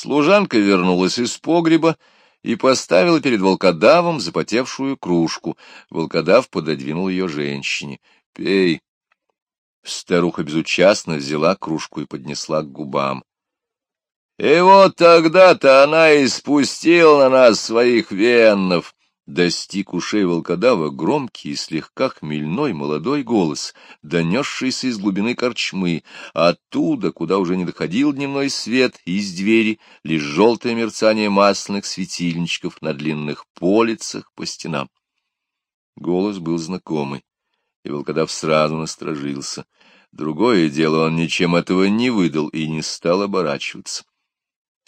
Служанка вернулась из погреба и поставила перед волкодавом запотевшую кружку. Волкодав пододвинул ее женщине. — Пей. Старуха безучастно взяла кружку и поднесла к губам. И вот тогда-то она и спустила на нас своих веннов. Достиг ушей волкодава громкий и слегка хмельной молодой голос, донесшийся из глубины корчмы, оттуда, куда уже не доходил дневной свет, из двери лишь желтое мерцание масляных светильничков на длинных полицах по стенам. Голос был знакомый, и волкодав сразу насторожился. Другое дело, он ничем этого не выдал и не стал оборачиваться.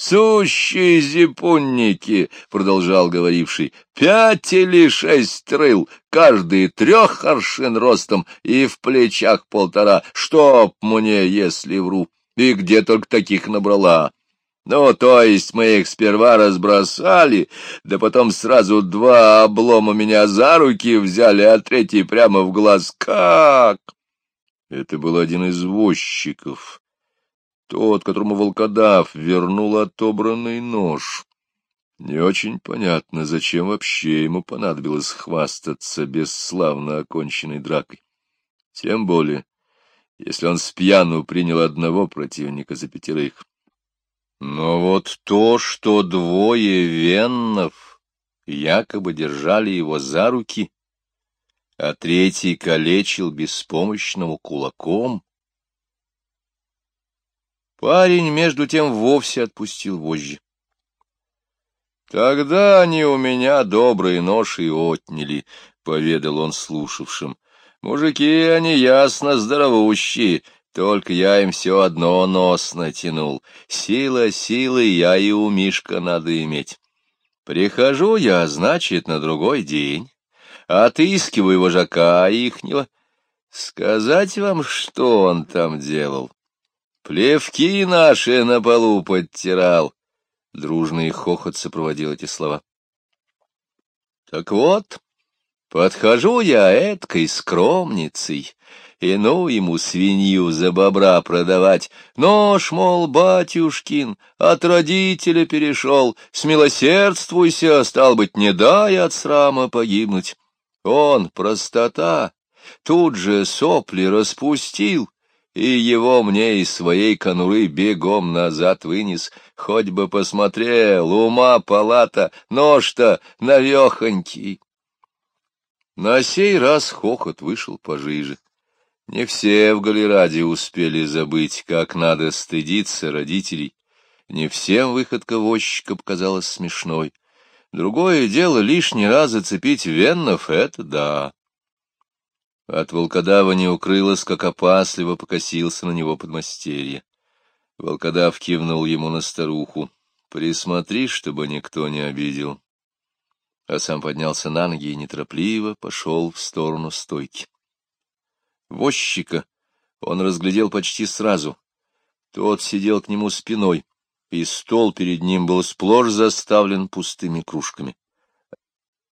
«Сущие зипунники!» — продолжал говоривший. «Пять или шесть рыл, каждый трех аршин ростом и в плечах полтора. Чтоб мне, если вру, и где только таких набрала!» Ну, то есть мы их сперва разбросали, да потом сразу два облома меня за руки взяли, а третий прямо в глаз. Как? Это был один из возчиков, тот, которому волкодав вернул отобранный нож. Не очень понятно, зачем вообще ему понадобилось хвастаться бесславно оконченной дракой. Тем более, если он с пьяну принял одного противника за пятерых. Но вот то, что двое веннов якобы держали его за руки, а третий калечил беспомощного кулаком, Парень, между тем, вовсе отпустил вожжи. «Тогда они у меня добрые ноши отняли», — поведал он слушавшим. «Мужики, они ясно здоровущие, только я им все одно нос натянул. Сила силы я и у Мишка надо иметь. Прихожу я, значит, на другой день, отыскиваю вожака ихнего. Сказать вам, что он там делал?» Плевки наши на полу подтирал. Дружный хохот сопроводил эти слова. Так вот, подхожу я эткой скромницей, и ну ему свинью за бобра продавать. Нож, мол, батюшкин, от родителя перешел, смилосердствуйся, стал быть, не дай от срама погибнуть. Он, простота, тут же сопли распустил, и его мне из своей конуры бегом назад вынес. Хоть бы посмотрел, ума палата, нож-то навехонький. На сей раз хохот вышел пожиже. Не все в Галераде успели забыть, как надо стыдиться родителей. Не всем выходка возчика показалась смешной. Другое дело лишний раз зацепить веннов — это да. От волкодава не укрылось, как опасливо покосился на него подмастерье. Волкодав кивнул ему на старуху. «Присмотри, чтобы никто не обидел». А сам поднялся на ноги и неторопливо пошел в сторону стойки. Возчика он разглядел почти сразу. Тот сидел к нему спиной, и стол перед ним был сплошь заставлен пустыми кружками.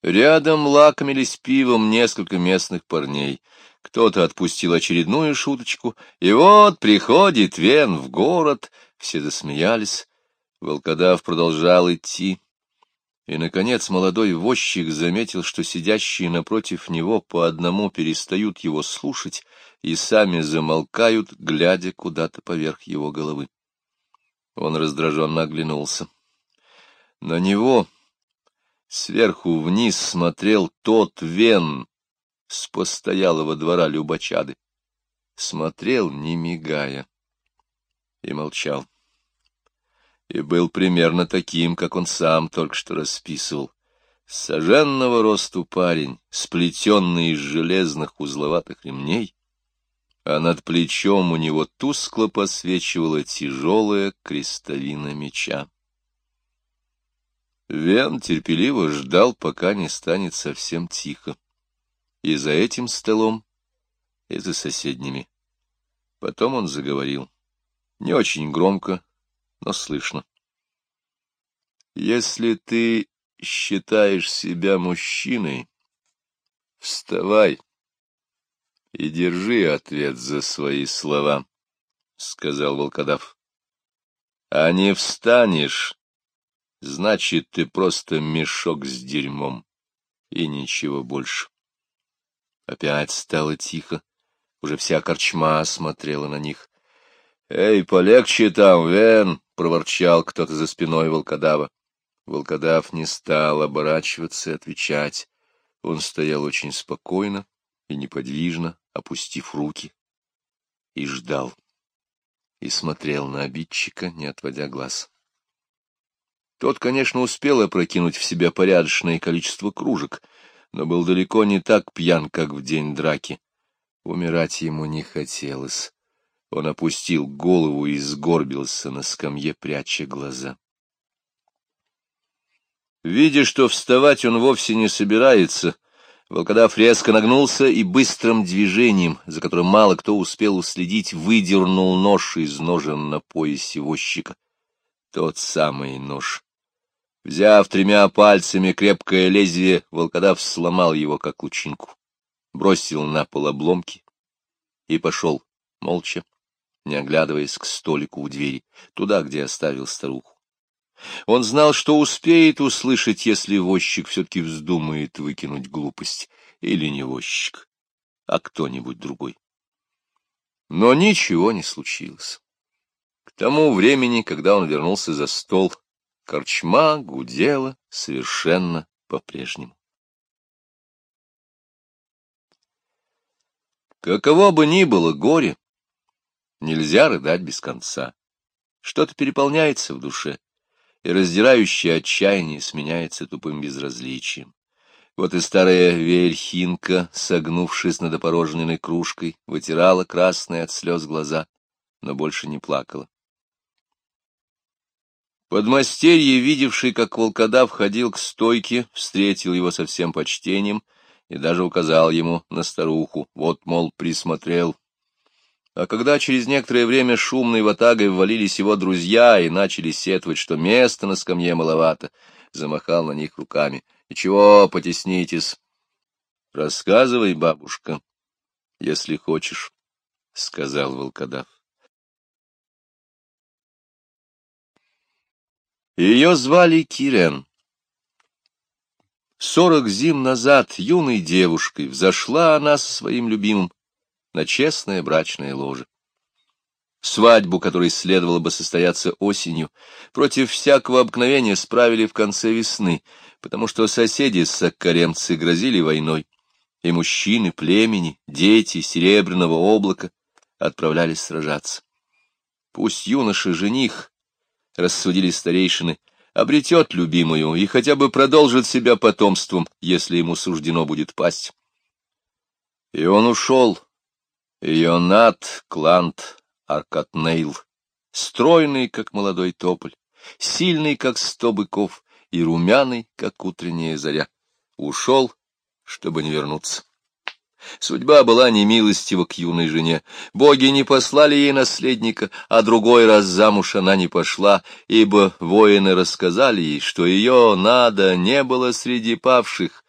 Рядом лакомились пивом несколько местных парней. Кто-то отпустил очередную шуточку, и вот приходит Вен в город. Все засмеялись. Волкодав продолжал идти. И, наконец, молодой возчик заметил, что сидящие напротив него по одному перестают его слушать и сами замолкают, глядя куда-то поверх его головы. Он раздраженно оглянулся. На него Сверху вниз смотрел тот Вен с постоялого двора Любачады. Смотрел, не мигая, и молчал. И был примерно таким, как он сам только что расписывал. Соженного росту парень, сплетенный из железных узловатых ремней, а над плечом у него тускло посвечивала тяжелая крестовина меча. Вен терпеливо ждал, пока не станет совсем тихо. И за этим столом, и за соседними. Потом он заговорил. Не очень громко, но слышно. Если ты считаешь себя мужчиной, вставай и держи ответ за свои слова, — сказал волкодав. А не встанешь, значит, ты просто мешок с дерьмом, и ничего больше. Опять стало тихо, уже вся корчма смотрела на них. — Эй, полегче там, Вен! — проворчал кто-то за спиной волкодава. Волкодав не стал оборачиваться и отвечать. Он стоял очень спокойно и неподвижно, опустив руки, и ждал и смотрел на обидчика, не отводя глаз. Тот, конечно, успел опрокинуть в себя порядочное количество кружек, но был далеко не так пьян, как в день драки. Умирать ему не хотелось. Он опустил голову и сгорбился на скамье, пряча глаза. Видя, что вставать он вовсе не собирается, Волкодав резко нагнулся и быстрым движением, за которым мало кто успел уследить, выдернул нож из ножен на поясе возчика. Тот самый нож. Взяв тремя пальцами крепкое лезвие, волкодав сломал его, как лучинку, бросил на пол обломки и пошел, молча, не оглядываясь к столику у двери, туда, где оставил старуху. Он знал, что успеет услышать, если возчик все-таки вздумает выкинуть глупость, или не возчик, а кто-нибудь другой. Но ничего не случилось. К тому времени, когда он вернулся за стол, корчма гудела совершенно по-прежнему. Каково бы ни было горе, нельзя рыдать без конца. Что-то переполняется в душе и раздирающее отчаяние сменяется тупым безразличием. Вот и старая вельхинка, согнувшись над опорожненной кружкой, вытирала красные от слез глаза, но больше не плакала. Подмастерье, видевший, как волкодав ходил к стойке, встретил его со всем почтением и даже указал ему на старуху. Вот, мол, присмотрел, а когда через некоторое время шумной ватагой ввалились его друзья и начали сетовать, что места на скамье маловато, замахал на них руками. — И чего потеснитесь? — Рассказывай, бабушка, если хочешь, — сказал волкодав. Ее звали Кирен. Сорок зим назад юной девушкой взошла она со своим любимым на честное брачное ложе. Свадьбу, которой следовало бы состояться осенью, против всякого обыкновения справили в конце весны, потому что соседи саккаремцы грозили войной, и мужчины племени, дети серебряного облака отправлялись сражаться. Пусть юноша-жених, рассудили старейшины, обретет любимую и хотя бы продолжит себя потомством, если ему суждено будет пасть. И он ушел, Ионат Клант Аркатнейл, стройный, как молодой тополь, сильный, как сто быков, и румяный, как утренняя заря, ушел, чтобы не вернуться. Судьба была немилостива к юной жене. Боги не послали ей наследника, а другой раз замуж она не пошла, ибо воины рассказали ей, что ее надо не было среди павших.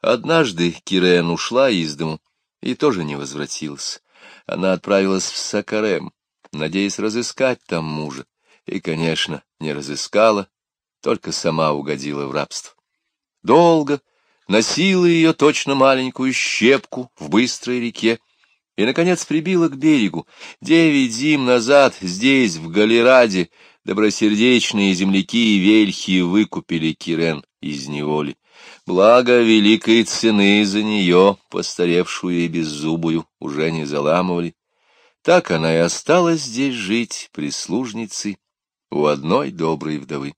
Однажды Кирен ушла из дому, и тоже не возвратилась. Она отправилась в Сакарем, надеясь разыскать там мужа, и, конечно, не разыскала, только сама угодила в рабство. Долго носила ее точно маленькую щепку в быстрой реке, и, наконец, прибила к берегу. Девять зим назад здесь, в Галераде, добросердечные земляки и вельхи выкупили Кирен из неволи. Благо великой цены за нее, постаревшую и беззубую, уже не заламывали. Так она и осталась здесь жить прислужницей у одной доброй вдовы.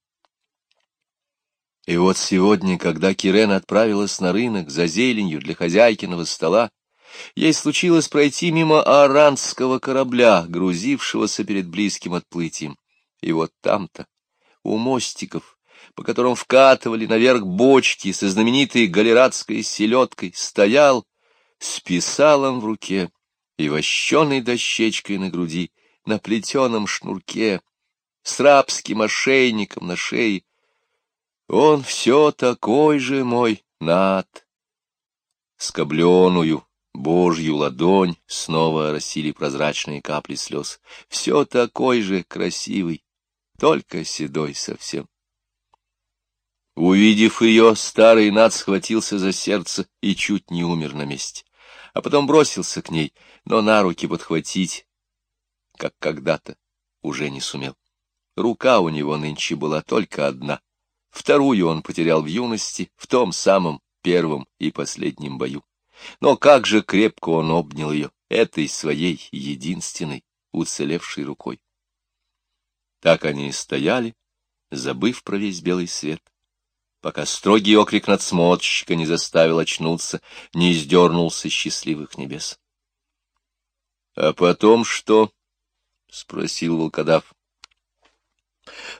И вот сегодня, когда Кирен отправилась на рынок за зеленью для хозяйкиного стола, ей случилось пройти мимо аранского корабля, грузившегося перед близким отплытием. И вот там-то, у мостиков, по которым вкатывали наверх бочки со знаменитой галератской селедкой, стоял с писалом в руке и вощеной дощечкой на груди, на плетеном шнурке, с рабским ошейником на шее. Он все такой же мой над. Скобленую, божью ладонь снова оросили прозрачные капли слез. Все такой же красивый, только седой совсем. Увидев ее, старый над схватился за сердце и чуть не умер на месте, а потом бросился к ней, но на руки подхватить, как когда-то, уже не сумел. Рука у него нынче была только одна, вторую он потерял в юности, в том самом первом и последнем бою. Но как же крепко он обнял ее, этой своей единственной, уцелевшей рукой. Так они и стояли, забыв про весь белый свет пока строгий окрик надсмотрщика не заставил очнуться, не издернулся счастливых небес. — А потом что? — спросил волкодав.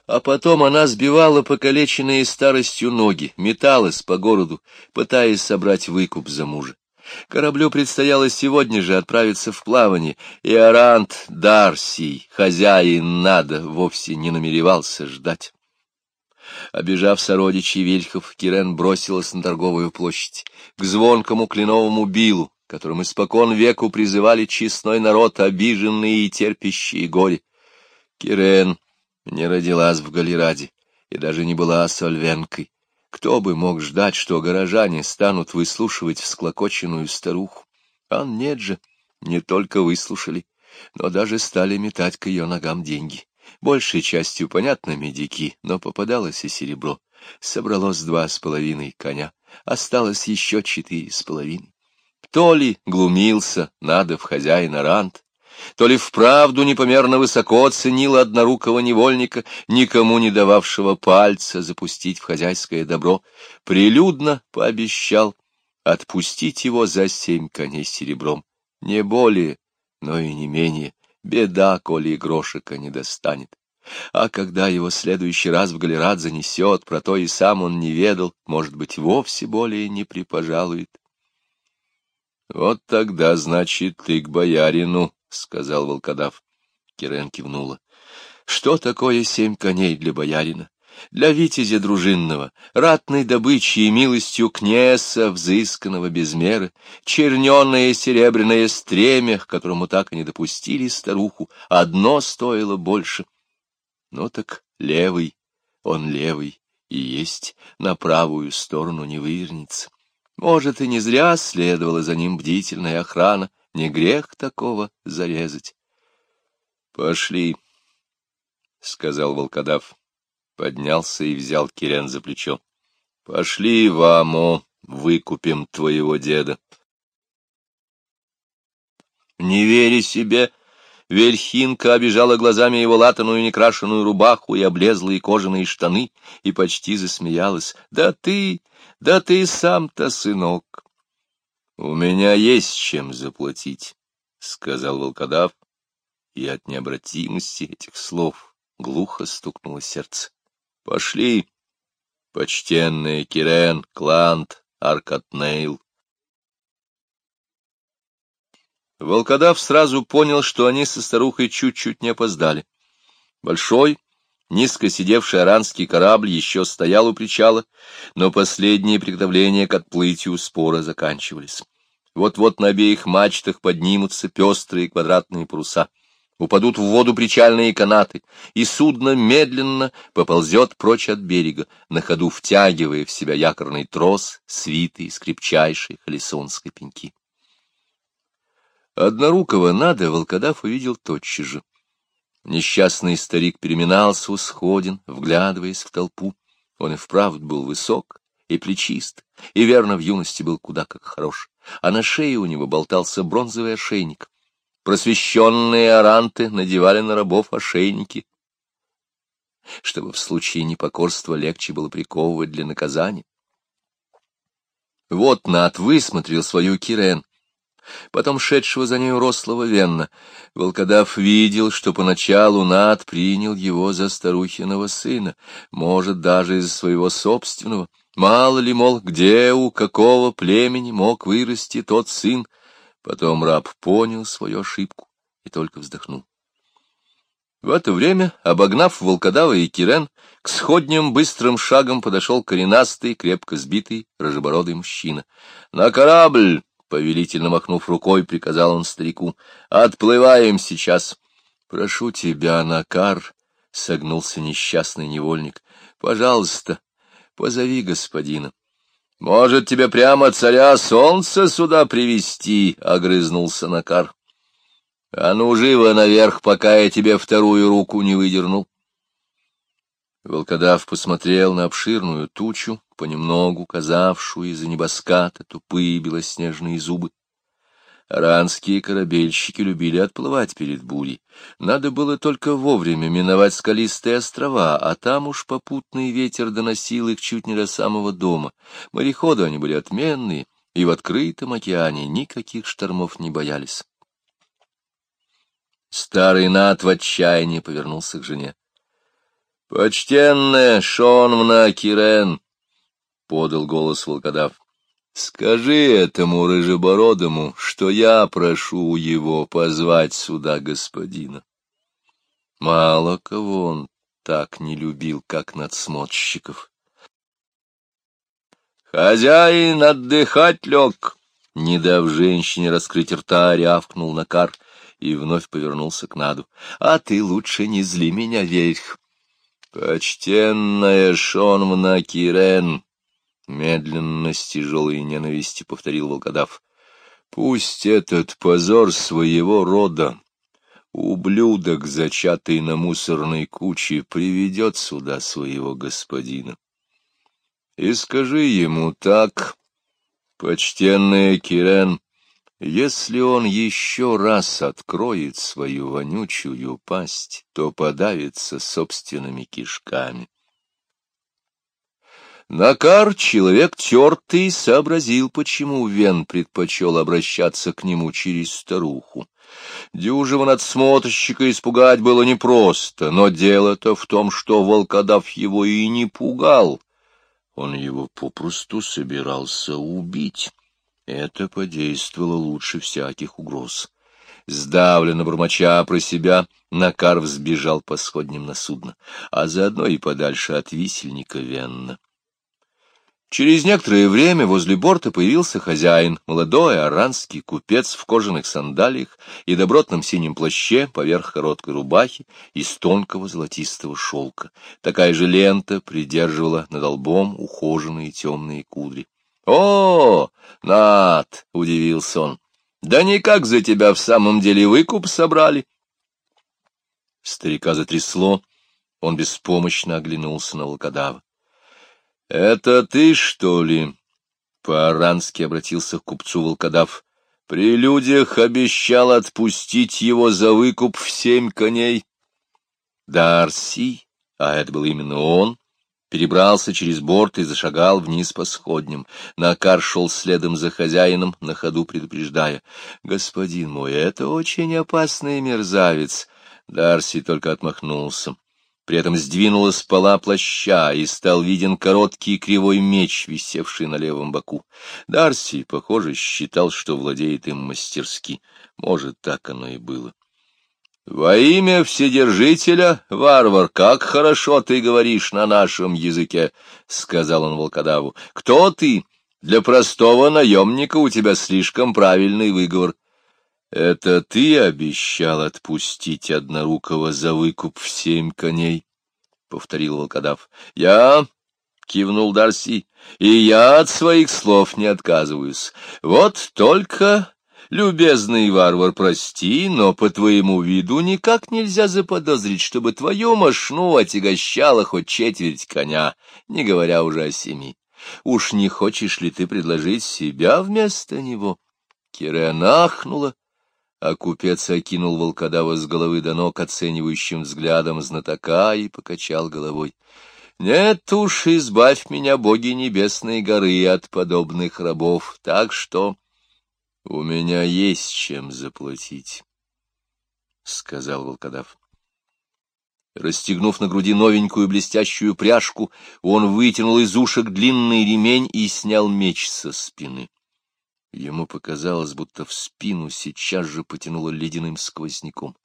А потом она сбивала покалеченные старостью ноги, металась по городу, пытаясь собрать выкуп за мужа. Кораблю предстояло сегодня же отправиться в плавание, и Арант Дарсий, хозяин Нада, вовсе не намеревался ждать. Обежав сородичей Вильхов, Кирен бросилась на торговую площадь, к звонкому кленовому билу, которым испокон веку призывали честной народ, обиженный и терпящий горе. Кирен не родилась в Галераде и даже не была сольвенкой. Кто бы мог ждать, что горожане станут выслушивать всклокоченную старуху? А нет же, не только выслушали, но даже стали метать к ее ногам деньги большей частью, понятно, медики, но попадалось и серебро. Собралось два с половиной коня, осталось еще четыре с половиной. То ли глумился надо в хозяина рант, то ли вправду непомерно высоко ценил однорукого невольника, никому не дававшего пальца запустить в хозяйское добро, прилюдно пообещал отпустить его за семь коней серебром, не более, но и не менее, Беда, коли и грошика не достанет. А когда его следующий раз в галерат занесет, про то и сам он не ведал, может быть, вовсе более не припожалует. — Вот тогда, значит, ты к боярину, — сказал волкодав. Кирен кивнула. — Что такое семь коней для боярина? для витязя дружинного, ратной добычи и милостью князя, взысканного без меры, черненное серебряное стремя, к которому так и не допустили старуху, одно стоило больше. Ну так левый, он левый, и есть, на правую сторону не вывернется. Может, и не зря следовала за ним бдительная охрана, не грех такого зарезать. — Пошли, — сказал волкодав поднялся и взял Кирен за плечо. — Пошли, Вамо, выкупим твоего деда. Не веря себе, Вельхинка обижала глазами его латаную некрашенную рубаху и облезлые кожаные штаны и почти засмеялась. — Да ты, да ты сам-то, сынок! — У меня есть чем заплатить, — сказал волкодав, и от необратимости этих слов глухо стукнуло сердце. Пошли, почтенные Кирен, Клант, Аркатнейл. Волкодав сразу понял, что они со старухой чуть-чуть не опоздали. Большой, низко сидевший аранский корабль еще стоял у причала, но последние приготовления к отплытию спора заканчивались. Вот-вот на обеих мачтах поднимутся пестрые квадратные паруса упадут в воду причальные канаты, и судно медленно поползет прочь от берега, на ходу втягивая в себя якорный трос, свитый из крепчайшей холесонской пеньки. Однорукого надо волкодав увидел тотчас же. Несчастный старик переминался у сходин, вглядываясь в толпу. Он и вправду был высок и плечист, и верно в юности был куда как хорош, а на шее у него болтался бронзовый ошейник — Просвещенные аранты надевали на рабов ошейники, чтобы в случае непокорства легче было приковывать для наказания. Вот Нат высмотрел свою Кирен, потом шедшего за нею рослого Венна. Волкодав видел, что поначалу Нат принял его за старухиного сына, может, даже из своего собственного. Мало ли, мол, где, у какого племени мог вырасти тот сын, Потом раб понял свою ошибку и только вздохнул. В это время, обогнав волкодава и Кирен, к сходням быстрым шагом подошел коренастый, крепко сбитый, рыжебородый мужчина. — На корабль! — повелительно махнув рукой, приказал он старику. — Отплываем сейчас. — Прошу тебя, Накар, — согнулся несчастный невольник. — Пожалуйста, позови господина. — Может, тебе прямо царя солнца сюда привести? огрызнулся Накар. — А ну, живо наверх, пока я тебе вторую руку не выдернул. Волкодав посмотрел на обширную тучу, понемногу казавшую из-за небоската тупые белоснежные зубы. Аранские корабельщики любили отплывать перед бурей. Надо было только вовремя миновать скалистые острова, а там уж попутный ветер доносил их чуть не до самого дома. Мореходы они были отменные, и в открытом океане никаких штормов не боялись. Старый Нат в отчаянии повернулся к жене. — Почтенная Шонвна Кирен! — подал голос волкодав. Скажи этому рыжебородому, что я прошу его позвать сюда господина. Мало кого он так не любил, как надсмотрщиков. Хозяин отдыхать лег, не дав женщине раскрыть рта, рявкнул Накар и вновь повернулся к Наду. — А ты лучше не зли меня вверх. — Почтенная Шонвна Кирен, Медленно, с тяжелой ненависти повторил волкодав. Пусть этот позор своего рода, ублюдок, зачатый на мусорной куче, приведет сюда своего господина. И скажи ему так, почтенная Кирен, если он еще раз откроет свою вонючую пасть, то подавится собственными кишками. Накар, человек тертый, сообразил, почему Вен предпочел обращаться к нему через старуху. Дюжего надсмотрщика испугать было непросто, но дело-то в том, что волкодав его и не пугал. Он его попросту собирался убить. Это подействовало лучше всяких угроз. Сдавленно бормоча про себя, Накар взбежал по сходням на судно, а заодно и подальше от висельника Венна. Через некоторое время возле борта появился хозяин, молодой аранский купец в кожаных сандалиях и добротном синем плаще поверх короткой рубахи из тонкого золотистого шелка. Такая же лента придерживала над лбом ухоженные темные кудри. — О, Над! — удивился он. — Да никак за тебя в самом деле выкуп собрали. Старика затрясло, он беспомощно оглянулся на волкодава. — Это ты, что ли? — по-арански обратился к купцу волкодав. — При людях обещал отпустить его за выкуп в семь коней. Дарси, а это был именно он, перебрался через борт и зашагал вниз по сходням. Накар шел следом за хозяином, на ходу предупреждая. — Господин мой, это очень опасный мерзавец. Дарси только отмахнулся. При этом сдвинула с пола плаща, и стал виден короткий кривой меч, висевший на левом боку. Дарси, похоже, считал, что владеет им мастерски. Может, так оно и было. — Во имя Вседержителя, варвар, как хорошо ты говоришь на нашем языке, — сказал он волкодаву. — Кто ты? Для простого наемника у тебя слишком правильный выговор. — Это ты обещал отпустить однорукого за выкуп в семь коней? — повторил волкодав. — Я, — кивнул Дарси, — и я от своих слов не отказываюсь. Вот только, любезный варвар, прости, но по твоему виду никак нельзя заподозрить, чтобы твою мошну отягощала хоть четверть коня, не говоря уже о семи. Уж не хочешь ли ты предложить себя вместо него? Кирен ахнула а купец окинул волкодава с головы до ног оценивающим взглядом знатока и покачал головой. — Нет уж, избавь меня, боги небесной горы, от подобных рабов, так что у меня есть чем заплатить, — сказал волкодав. Расстегнув на груди новенькую блестящую пряжку, он вытянул из ушек длинный ремень и снял меч со спины. Ему показалось, будто в спину сейчас же потянуло ледяным сквозняком.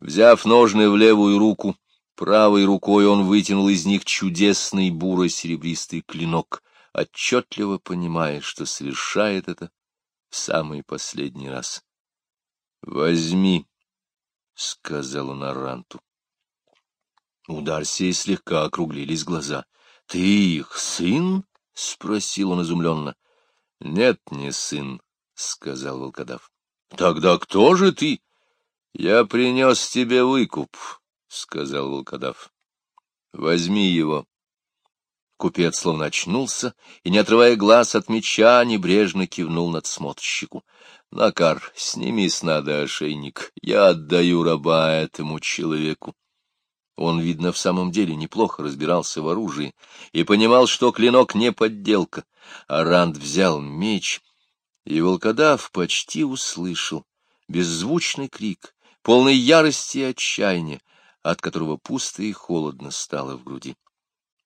Взяв ножны в левую руку, правой рукой он вытянул из них чудесный буро-серебристый клинок, отчетливо понимая, что совершает это в самый последний раз. — Возьми, — сказал он Аранту. У Дарсии слегка округлились глаза. — Ты их сын? — спросил он изумленно. — Нет, не сын, — сказал волкодав. — Тогда кто же ты? — Я принес тебе выкуп, — сказал волкодав. — Возьми его. Купец словно очнулся и, не отрывая глаз от меча, небрежно кивнул надсмотрщику. — Накар, сними с надо ошейник, я отдаю раба этому человеку. Он, видно, в самом деле неплохо разбирался в оружии и понимал, что клинок не подделка. А Ранд взял меч, и волкодав почти услышал беззвучный крик, полный ярости и отчаяния, от которого пусто и холодно стало в груди.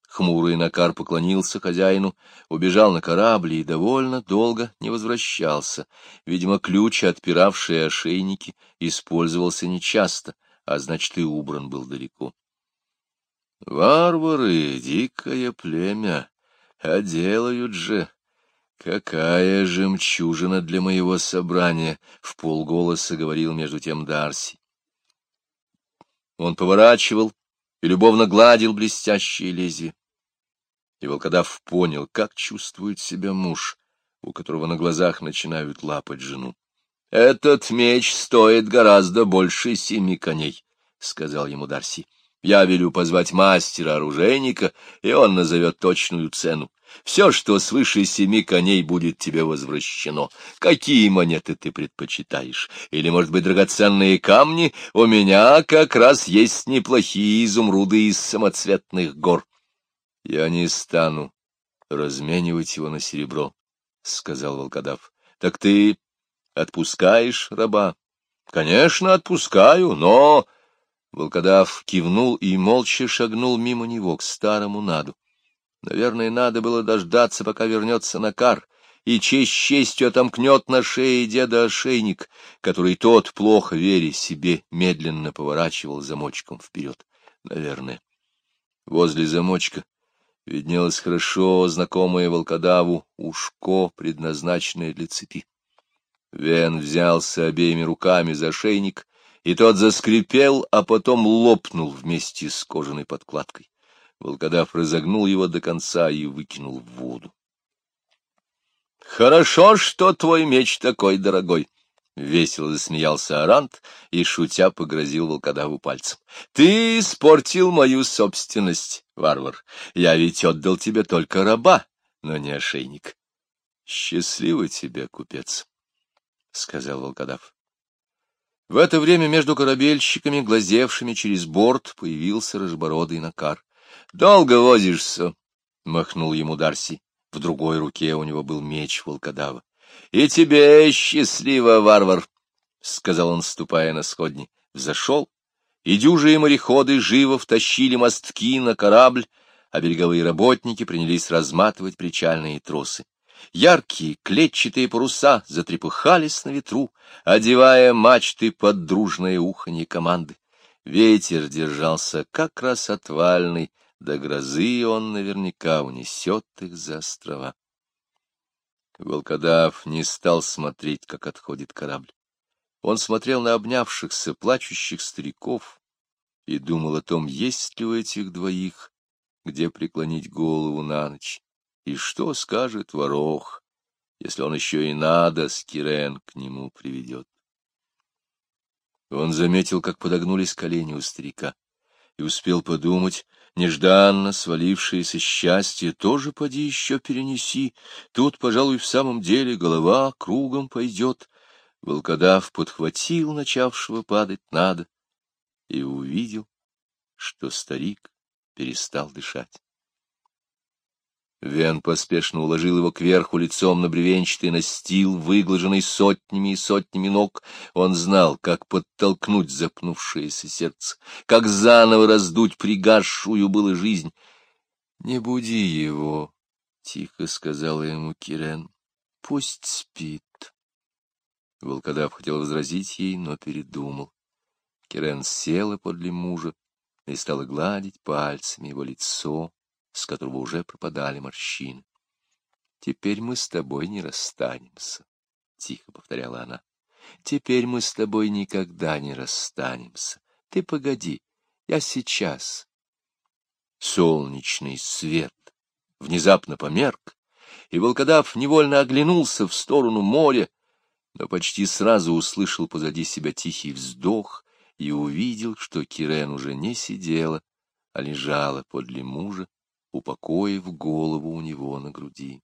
Хмурый Накар поклонился хозяину, убежал на корабль и довольно долго не возвращался. Видимо, ключ, отпиравший ошейники, использовался нечасто, а значит, и убран был далеко. Варвары, дикое племя, а делают же. Какая жемчужина для моего собрания, — в полголоса говорил между тем Дарси. Он поворачивал и любовно гладил блестящие лезвия. И волкодав понял, как чувствует себя муж, у которого на глазах начинают лапать жену. — Этот меч стоит гораздо больше семи коней, — сказал ему Дарси. — Я велю позвать мастера-оружейника, и он назовет точную цену. Все, что свыше семи коней, будет тебе возвращено. Какие монеты ты предпочитаешь? Или, может быть, драгоценные камни? У меня как раз есть неплохие изумруды из самоцветных гор. — Я не стану разменивать его на серебро, — сказал волкодав. — Так ты отпускаешь раба? — Конечно, отпускаю, но... Волкодав кивнул и молча шагнул мимо него к старому наду. Наверное, надо было дождаться, пока вернется Накар, и честь честью отомкнет на шее деда ошейник, который тот, плохо веря себе, медленно поворачивал замочком вперед. Наверное. Возле замочка виднелось хорошо знакомое волкодаву ушко, предназначенное для цепи. Вен взялся обеими руками за шейник, и тот заскрипел, а потом лопнул вместе с кожаной подкладкой. Волкодав разогнул его до конца и выкинул в воду. — Хорошо, что твой меч такой дорогой! — весело засмеялся Арант и, шутя, погрозил волкодаву пальцем. — Ты испортил мою собственность, варвар. Я ведь отдал тебе только раба, но не ошейник. — Счастливо тебе, купец, — сказал волкодав. В это время между корабельщиками, глазевшими через борт, появился рыжбородый Накар. — Долго возишься, — махнул ему Дарси. В другой руке у него был меч волкодава. — И тебе счастливо, варвар, — сказал он, ступая на сходни. Взошел, и дюжие мореходы живо втащили мостки на корабль, а береговые работники принялись разматывать причальные тросы. Яркие клетчатые паруса затрепыхались на ветру, одевая мачты под дружное уханье команды. Ветер держался как раз отвальный, до грозы он наверняка унесет их за острова. Волкодав не стал смотреть, как отходит корабль. Он смотрел на обнявшихся, плачущих стариков и думал о том, есть ли у этих двоих где преклонить голову на ночь. И что скажет ворох, если он еще и надо с Кирен к нему приведет? Он заметил, как подогнулись колени у старика, и успел подумать, нежданно свалившееся счастье тоже поди еще перенеси. Тут, пожалуй, в самом деле голова кругом пойдет. Волкодав подхватил начавшего падать надо и увидел, что старик перестал дышать. Вен поспешно уложил его кверху лицом на бревенчатый настил, выглаженный сотнями и сотнями ног. Он знал, как подтолкнуть запнувшееся сердце, как заново раздуть пригасшую было жизнь. — Не буди его, — тихо сказала ему Кирен. — Пусть спит. Волкодав хотел возразить ей, но передумал. Кирен села подле мужа и стала гладить пальцами его лицо, с которого уже пропадали морщины. — Теперь мы с тобой не расстанемся, — тихо повторяла она. — Теперь мы с тобой никогда не расстанемся. Ты погоди, я сейчас, Солнечный свет внезапно померк, и волкодав невольно оглянулся в сторону моря, но почти сразу услышал позади себя тихий вздох и увидел, что Кирен уже не сидела, а лежала подле мужа, упокоив голову у него на груди.